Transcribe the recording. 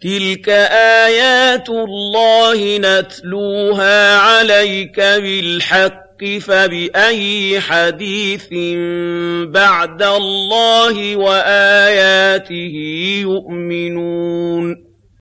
تِلْكَ آيَاتُ اللَّهِ نَتْلُوهَا عَلَيْكَ بِالْحَقِّ ۖ فَبِأَيِّ حَدِيثٍ بَعْدَ اللَّهِ وَآيَاتِهِ يُؤْمِنُونَ